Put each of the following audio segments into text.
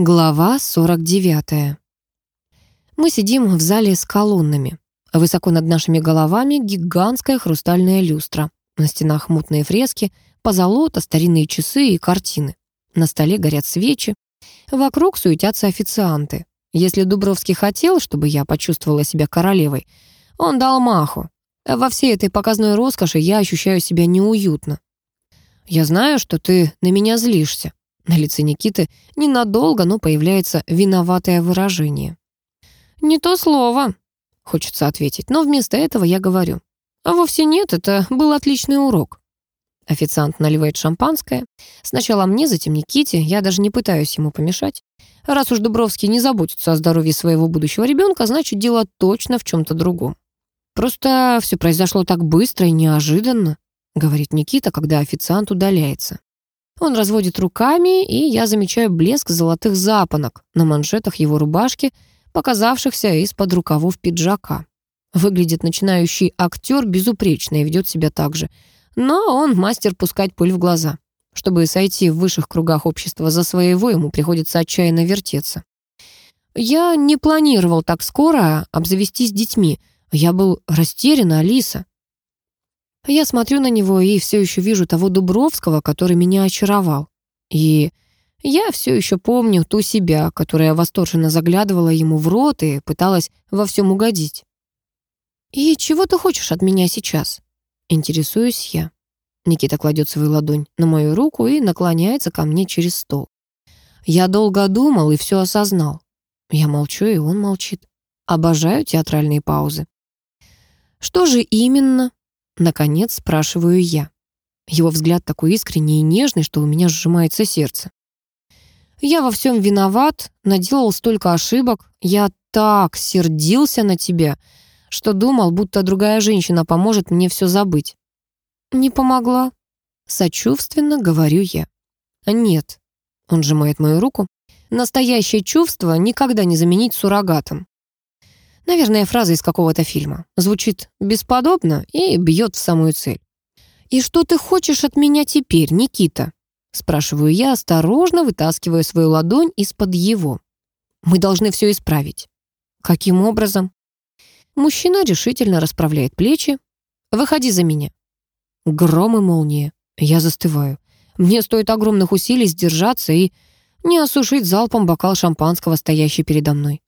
Глава 49. Мы сидим в зале с колоннами. Высоко над нашими головами гигантская хрустальная люстра. На стенах мутные фрески, позолота, старинные часы и картины. На столе горят свечи. Вокруг суетятся официанты. Если Дубровский хотел, чтобы я почувствовала себя королевой, он дал маху. Во всей этой показной роскоши я ощущаю себя неуютно. Я знаю, что ты на меня злишься. На лице Никиты ненадолго, но появляется виноватое выражение. «Не то слово», — хочется ответить, но вместо этого я говорю. «А вовсе нет, это был отличный урок». Официант наливает шампанское. Сначала мне, затем Никите. Я даже не пытаюсь ему помешать. Раз уж Дубровский не заботится о здоровье своего будущего ребенка, значит, дело точно в чем-то другом. Просто все произошло так быстро и неожиданно, говорит Никита, когда официант удаляется. Он разводит руками, и я замечаю блеск золотых запонок на манжетах его рубашки, показавшихся из-под рукавов пиджака. Выглядит начинающий актер безупречно и ведет себя так же. Но он мастер пускать пыль в глаза. Чтобы сойти в высших кругах общества за своего, ему приходится отчаянно вертеться. Я не планировал так скоро обзавестись детьми. Я был растерян, Алиса. Я смотрю на него и все еще вижу того Дубровского, который меня очаровал. И я все еще помню ту себя, которая восторженно заглядывала ему в рот и пыталась во всем угодить. «И чего ты хочешь от меня сейчас?» Интересуюсь я. Никита кладет свою ладонь на мою руку и наклоняется ко мне через стол. Я долго думал и все осознал. Я молчу, и он молчит. Обожаю театральные паузы. «Что же именно?» Наконец спрашиваю я. Его взгляд такой искренний и нежный, что у меня сжимается сердце. Я во всем виноват, наделал столько ошибок. Я так сердился на тебя, что думал, будто другая женщина поможет мне все забыть. Не помогла. Сочувственно говорю я. Нет. Он сжимает мою руку. Настоящее чувство никогда не заменить суррогатом. Наверное, фраза из какого-то фильма. Звучит бесподобно и бьет в самую цель. «И что ты хочешь от меня теперь, Никита?» Спрашиваю я, осторожно вытаскивая свою ладонь из-под его. «Мы должны все исправить». «Каким образом?» Мужчина решительно расправляет плечи. «Выходи за меня». Гром и молния. Я застываю. Мне стоит огромных усилий сдержаться и не осушить залпом бокал шампанского, стоящий передо мной.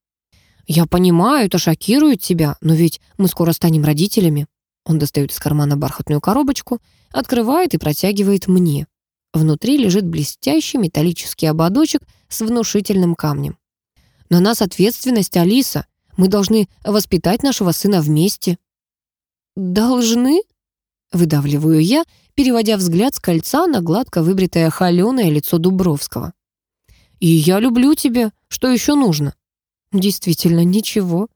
«Я понимаю, это шокирует тебя, но ведь мы скоро станем родителями». Он достает из кармана бархатную коробочку, открывает и протягивает мне. Внутри лежит блестящий металлический ободочек с внушительным камнем. «На нас ответственность, Алиса. Мы должны воспитать нашего сына вместе». «Должны?» — выдавливаю я, переводя взгляд с кольца на гладко выбритое холеное лицо Дубровского. «И я люблю тебя. Что еще нужно?» Действительно, ничего.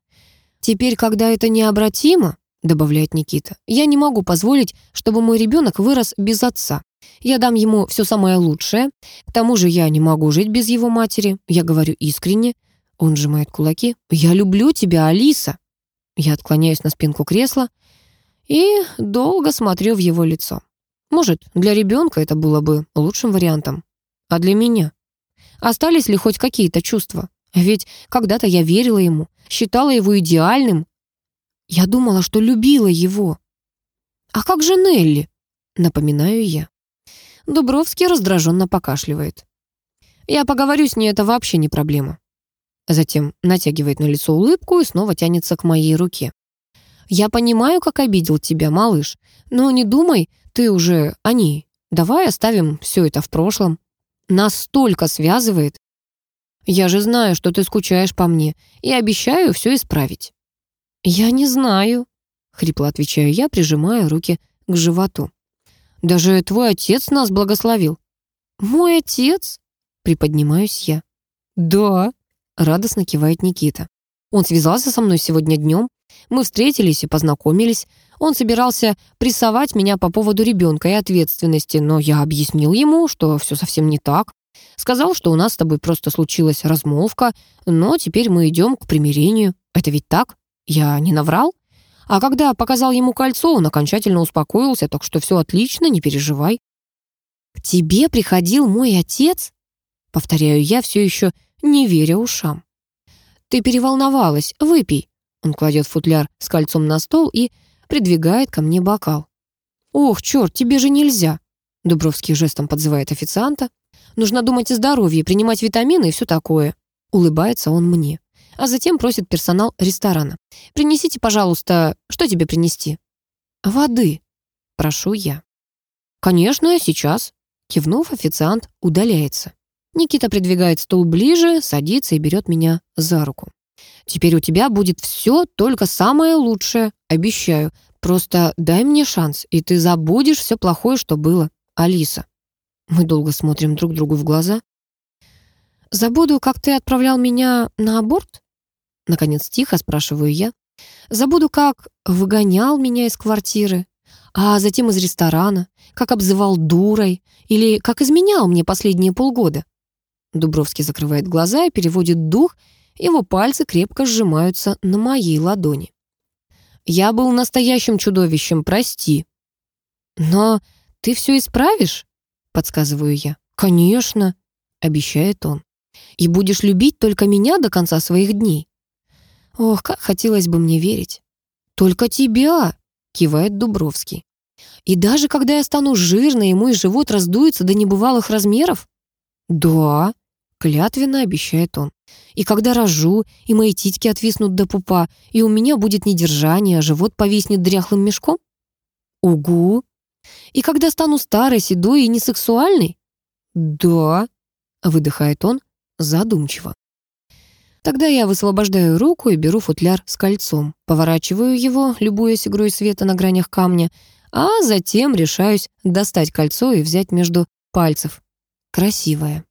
Теперь, когда это необратимо, добавляет Никита, я не могу позволить, чтобы мой ребенок вырос без отца. Я дам ему все самое лучшее. К тому же я не могу жить без его матери. Я говорю искренне. Он сжимает кулаки. «Я люблю тебя, Алиса!» Я отклоняюсь на спинку кресла и долго смотрю в его лицо. Может, для ребенка это было бы лучшим вариантом. А для меня? Остались ли хоть какие-то чувства? Ведь когда-то я верила ему, считала его идеальным. Я думала, что любила его. «А как же Нелли?» — напоминаю я. Дубровский раздраженно покашливает. «Я поговорю с ней, это вообще не проблема». Затем натягивает на лицо улыбку и снова тянется к моей руке. «Я понимаю, как обидел тебя, малыш, но не думай, ты уже о ней. Давай оставим все это в прошлом. Нас столько связывает. Я же знаю, что ты скучаешь по мне, и обещаю все исправить». «Я не знаю», — хрипло отвечаю я, прижимая руки к животу. «Даже твой отец нас благословил». «Мой отец?» — приподнимаюсь я. «Да», — радостно кивает Никита. «Он связался со мной сегодня днем. Мы встретились и познакомились. Он собирался прессовать меня по поводу ребенка и ответственности, но я объяснил ему, что все совсем не так. Сказал, что у нас с тобой просто случилась размолвка, но теперь мы идем к примирению. Это ведь так? Я не наврал? А когда показал ему кольцо, он окончательно успокоился, так что все отлично, не переживай. «К тебе приходил мой отец?» Повторяю я, все еще не веря ушам. «Ты переволновалась, выпей». Он кладет футляр с кольцом на стол и придвигает ко мне бокал. «Ох, черт, тебе же нельзя!» Дубровский жестом подзывает официанта. «Нужно думать о здоровье, принимать витамины и все такое». Улыбается он мне. А затем просит персонал ресторана. «Принесите, пожалуйста, что тебе принести?» «Воды», — прошу я. «Конечно, сейчас». Кивнув, официант удаляется. Никита придвигает стул ближе, садится и берет меня за руку. «Теперь у тебя будет все только самое лучшее, обещаю. Просто дай мне шанс, и ты забудешь все плохое, что было. Алиса». Мы долго смотрим друг другу в глаза. «Забуду, как ты отправлял меня на аборт?» Наконец тихо спрашиваю я. «Забуду, как выгонял меня из квартиры, а затем из ресторана, как обзывал дурой или как изменял мне последние полгода». Дубровский закрывает глаза и переводит дух, его пальцы крепко сжимаются на моей ладони. «Я был настоящим чудовищем, прости». «Но ты все исправишь?» — подсказываю я. «Конечно», — обещает он. «И будешь любить только меня до конца своих дней». Ох, как хотелось бы мне верить. «Только тебя!» — кивает Дубровский. «И даже когда я стану жирной, и мой живот раздуется до небывалых размеров?» «Да», — клятвенно обещает он. «И когда рожу, и мои титьки отвиснут до пупа, и у меня будет недержание, а живот повиснет дряхлым мешком?» «Угу!» «И когда стану старой, седой и несексуальной?» «Да», — выдыхает он задумчиво. Тогда я высвобождаю руку и беру футляр с кольцом, поворачиваю его, любуясь игрой света на гранях камня, а затем решаюсь достать кольцо и взять между пальцев. Красивое.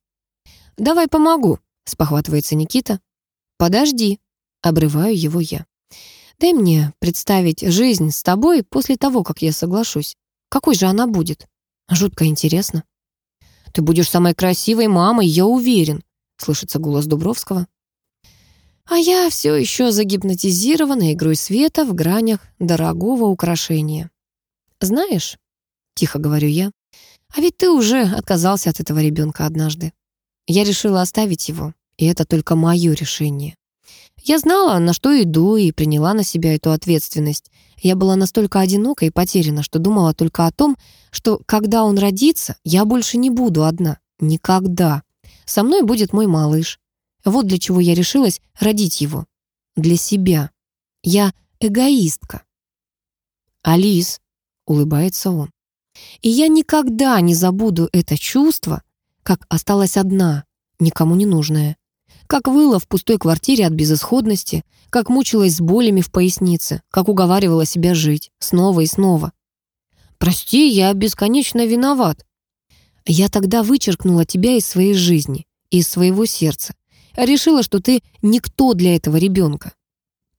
«Давай помогу», — спохватывается Никита. «Подожди», — обрываю его я. «Дай мне представить жизнь с тобой после того, как я соглашусь. Какой же она будет? Жутко интересно». «Ты будешь самой красивой мамой, я уверен», — слышится голос Дубровского. А я все еще загипнотизирована игрой света в гранях дорогого украшения. «Знаешь», — тихо говорю я, «а ведь ты уже отказался от этого ребенка однажды. Я решила оставить его, и это только мое решение. Я знала, на что иду, и приняла на себя эту ответственность. Я была настолько одинока и потеряна, что думала только о том, что когда он родится, я больше не буду одна. Никогда. Со мной будет мой малыш. Вот для чего я решилась родить его. Для себя. Я эгоистка. «Алис», — улыбается он. «И я никогда не забуду это чувство, как осталась одна, никому не нужная. Как выла в пустой квартире от безысходности, как мучилась с болями в пояснице, как уговаривала себя жить, снова и снова. «Прости, я бесконечно виноват». Я тогда вычеркнула тебя из своей жизни, из своего сердца, решила, что ты никто для этого ребенка.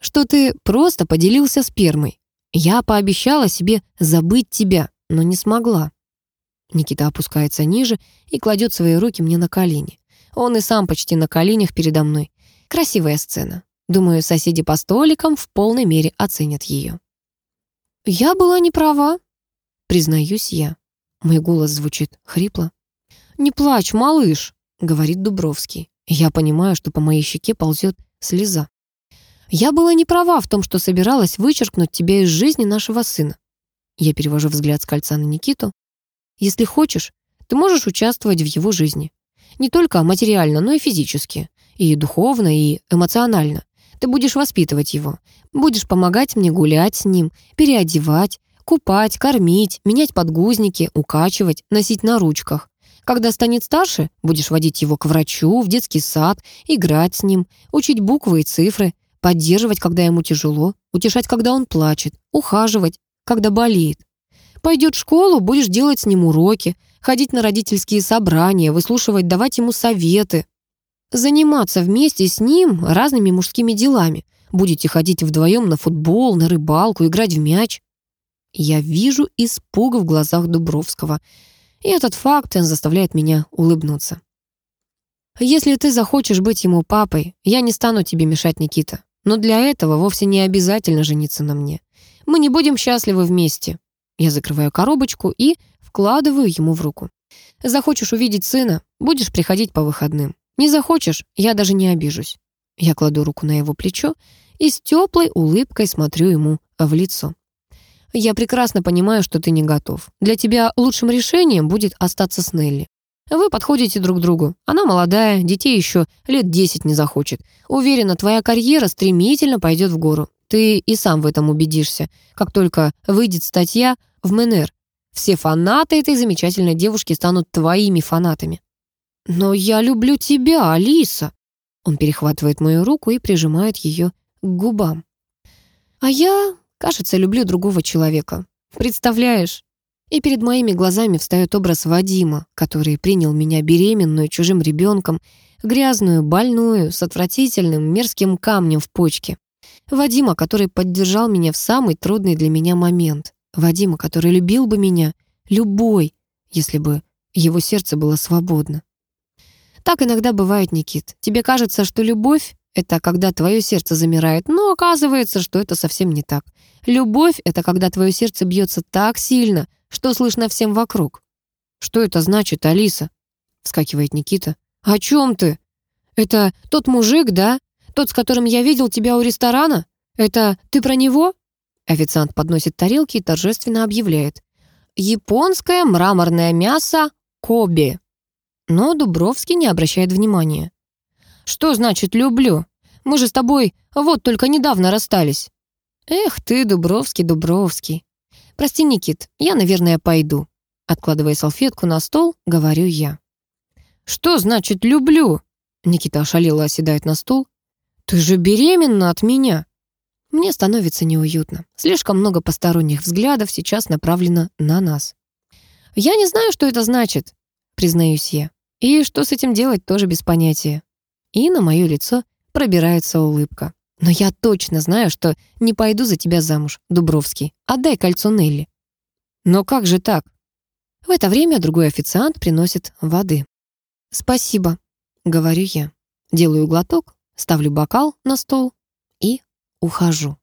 Что ты просто поделился спермой. Я пообещала себе забыть тебя, но не смогла. Никита опускается ниже и кладет свои руки мне на колени. Он и сам почти на коленях передо мной. Красивая сцена. Думаю, соседи по столикам в полной мере оценят ее. «Я была не права», — признаюсь я. Мой голос звучит хрипло. «Не плачь, малыш», — говорит Дубровский. Я понимаю, что по моей щеке ползет слеза. Я была не права в том, что собиралась вычеркнуть тебя из жизни нашего сына. Я перевожу взгляд с кольца на Никиту. Если хочешь, ты можешь участвовать в его жизни. Не только материально, но и физически. И духовно, и эмоционально. Ты будешь воспитывать его. Будешь помогать мне гулять с ним, переодевать, купать, кормить, менять подгузники, укачивать, носить на ручках. Когда станет старше, будешь водить его к врачу, в детский сад, играть с ним, учить буквы и цифры, поддерживать, когда ему тяжело, утешать, когда он плачет, ухаживать, когда болеет. Пойдет в школу, будешь делать с ним уроки, ходить на родительские собрания, выслушивать, давать ему советы. Заниматься вместе с ним разными мужскими делами. Будете ходить вдвоем на футбол, на рыбалку, играть в мяч. Я вижу испуг в глазах Дубровского — и этот факт заставляет меня улыбнуться. «Если ты захочешь быть ему папой, я не стану тебе мешать, Никита. Но для этого вовсе не обязательно жениться на мне. Мы не будем счастливы вместе». Я закрываю коробочку и вкладываю ему в руку. «Захочешь увидеть сына, будешь приходить по выходным. Не захочешь, я даже не обижусь». Я кладу руку на его плечо и с теплой улыбкой смотрю ему в лицо. «Я прекрасно понимаю, что ты не готов. Для тебя лучшим решением будет остаться с Нелли. Вы подходите друг другу. Она молодая, детей еще лет десять не захочет. Уверена, твоя карьера стремительно пойдет в гору. Ты и сам в этом убедишься, как только выйдет статья в МНР. Все фанаты этой замечательной девушки станут твоими фанатами. «Но я люблю тебя, Алиса!» Он перехватывает мою руку и прижимает ее к губам. «А я, кажется, люблю другого человека. Представляешь?» И перед моими глазами встает образ Вадима, который принял меня беременную чужим ребенком, грязную, больную, с отвратительным, мерзким камнем в почке. Вадима, который поддержал меня в самый трудный для меня момент. Вадима, который любил бы меня, любой, если бы его сердце было свободно. Так иногда бывает, Никит. Тебе кажется, что любовь — это когда твое сердце замирает, но оказывается, что это совсем не так. Любовь — это когда твое сердце бьется так сильно, что слышно всем вокруг. «Что это значит, Алиса?» — вскакивает Никита. «О чем ты? Это тот мужик, да? Тот, с которым я видел тебя у ресторана? Это ты про него?» Официант подносит тарелки и торжественно объявляет. «Японское мраморное мясо Коби». Но Дубровский не обращает внимания. «Что значит «люблю»? Мы же с тобой вот только недавно расстались». «Эх ты, Дубровский, Дубровский». «Прости, Никит, я, наверное, пойду». Откладывая салфетку на стол, говорю я. «Что значит «люблю»?» Никита ошалело оседает на стол. «Ты же беременна от меня!» Мне становится неуютно. Слишком много посторонних взглядов сейчас направлено на нас. «Я не знаю, что это значит», — признаюсь я. «И что с этим делать, тоже без понятия». И на мое лицо пробирается улыбка. «Но я точно знаю, что не пойду за тебя замуж, Дубровский. Отдай кольцо Нелли». «Но как же так?» В это время другой официант приносит воды. «Спасибо», — говорю я. Делаю глоток, ставлю бокал на стол ухожу.